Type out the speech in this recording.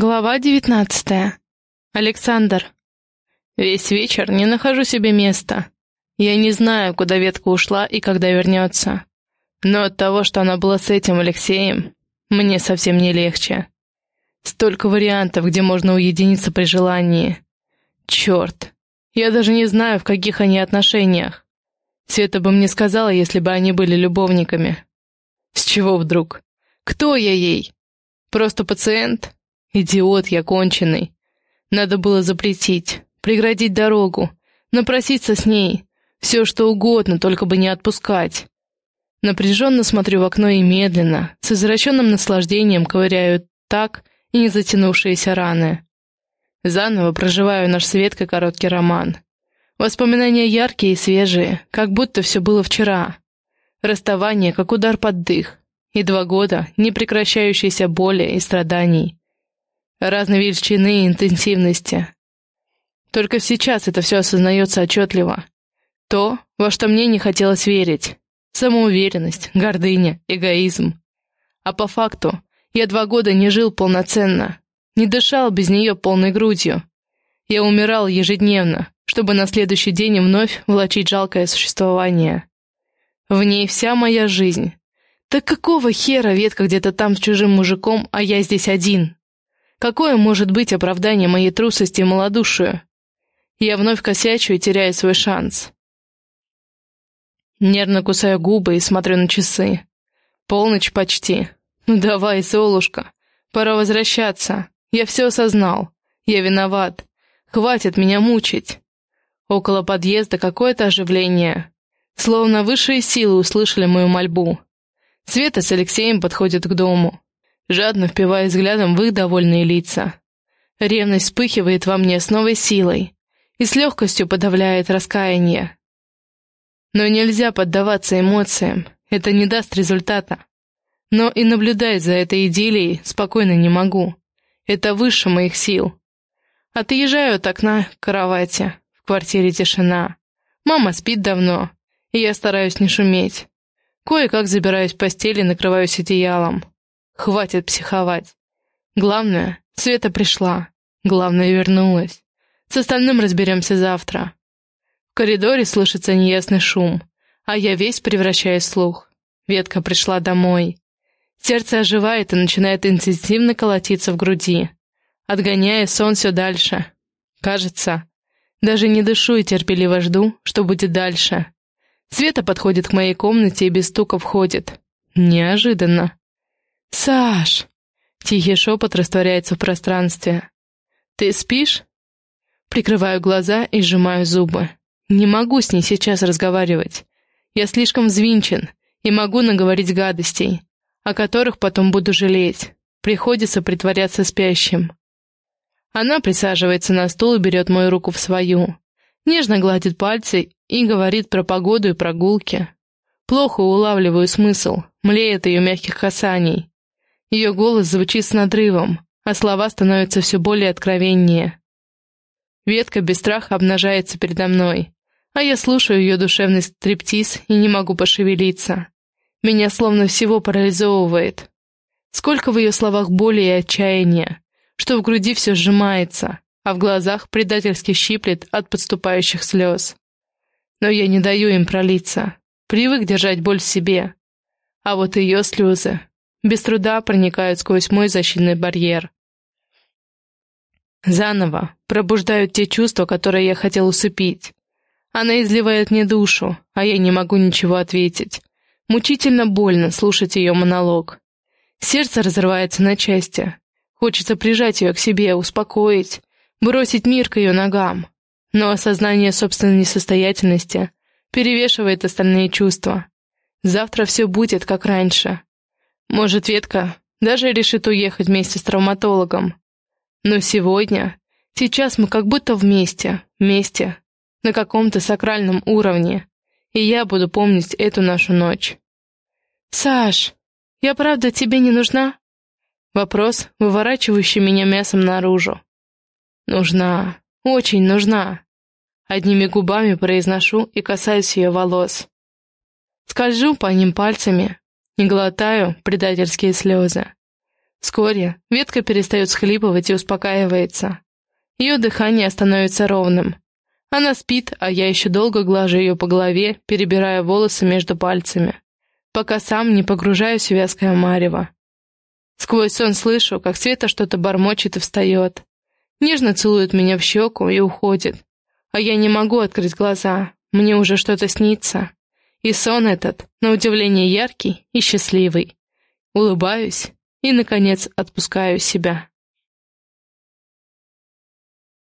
Глава девятнадцатая. Александр. Весь вечер не нахожу себе места. Я не знаю, куда ветка ушла и когда вернется. Но от того, что она была с этим Алексеем, мне совсем не легче. Столько вариантов, где можно уединиться при желании. Черт, я даже не знаю, в каких они отношениях. Света бы мне сказала, если бы они были любовниками. С чего вдруг? Кто я ей? Просто пациент? Идиот я конченый. Надо было запретить, преградить дорогу, напроситься с ней. Все что угодно, только бы не отпускать. Напряженно смотрю в окно и медленно, с извращенным наслаждением ковыряю так и не затянувшиеся раны. Заново проживаю наш Светкой короткий роман. Воспоминания яркие и свежие, как будто все было вчера. Расставание, как удар под дых. И два года непрекращающейся боли и страданий разной величины и интенсивности. Только сейчас это все осознается отчетливо. То, во что мне не хотелось верить. Самоуверенность, гордыня, эгоизм. А по факту, я два года не жил полноценно, не дышал без нее полной грудью. Я умирал ежедневно, чтобы на следующий день вновь влачить жалкое существование. В ней вся моя жизнь. Так какого хера ветка где-то там с чужим мужиком, а я здесь один? Какое может быть оправдание моей трусости и малодушию? Я вновь косячу и теряю свой шанс. Нервно кусаю губы и смотрю на часы. Полночь почти. Ну давай, Солушка, пора возвращаться. Я все осознал. Я виноват. Хватит меня мучить. Около подъезда какое-то оживление. Словно высшие силы услышали мою мольбу. Света с Алексеем подходят к дому жадно впивая взглядом в их довольные лица. Ревность вспыхивает во мне с новой силой и с легкостью подавляет раскаяние. Но нельзя поддаваться эмоциям, это не даст результата. Но и наблюдать за этой идиллией спокойно не могу. Это выше моих сил. Отъезжаю от окна к кровати. В квартире тишина. Мама спит давно, и я стараюсь не шуметь. Кое-как забираюсь в постель и накрываюсь одеялом. Хватит психовать. Главное, Света пришла. Главное, вернулась. С остальным разберемся завтра. В коридоре слышится неясный шум, а я весь превращаюсь в слух. Ветка пришла домой. Сердце оживает и начинает интенсивно колотиться в груди, отгоняя сон все дальше. Кажется, даже не дышу и терпеливо жду, что будет дальше. Света подходит к моей комнате и без стука входит. Неожиданно. «Саш!» Тихий шепот растворяется в пространстве. «Ты спишь?» Прикрываю глаза и сжимаю зубы. Не могу с ней сейчас разговаривать. Я слишком взвинчен и могу наговорить гадостей, о которых потом буду жалеть. Приходится притворяться спящим. Она присаживается на стул и берет мою руку в свою. Нежно гладит пальцы и говорит про погоду и прогулки. Плохо улавливаю смысл, млеет ее мягких касаний. Ее голос звучит с надрывом, а слова становятся все более откровеннее. Ветка без страха обнажается передо мной, а я слушаю ее душевный стриптиз и не могу пошевелиться. Меня словно всего парализовывает. Сколько в ее словах боли и отчаяния, что в груди все сжимается, а в глазах предательски щиплет от подступающих слез. Но я не даю им пролиться, привык держать боль в себе. А вот ее слезы без труда проникают сквозь мой защитный барьер. Заново пробуждают те чувства, которые я хотел усыпить. Она изливает мне душу, а я не могу ничего ответить. Мучительно больно слушать ее монолог. Сердце разрывается на части. Хочется прижать ее к себе, успокоить, бросить мир к ее ногам. Но осознание собственной несостоятельности перевешивает остальные чувства. Завтра все будет, как раньше. Может, Ветка даже решит уехать вместе с травматологом. Но сегодня, сейчас мы как будто вместе, вместе, на каком-то сакральном уровне, и я буду помнить эту нашу ночь. «Саш, я правда тебе не нужна?» Вопрос, выворачивающий меня мясом наружу. «Нужна, очень нужна». Одними губами произношу и касаюсь ее волос. Скольжу по ним пальцами, и глотаю предательские слезы. Вскоре ветка перестает схлипывать и успокаивается. Ее дыхание становится ровным. Она спит, а я еще долго глажу ее по голове, перебирая волосы между пальцами, пока сам не погружаюсь в вязкое марево. Сквозь сон слышу, как Света что-то бормочет и встает. Нежно целует меня в щеку и уходит. А я не могу открыть глаза, мне уже что-то снится. И сон этот, на удивление яркий и счастливый. Улыбаюсь и, наконец, отпускаю себя.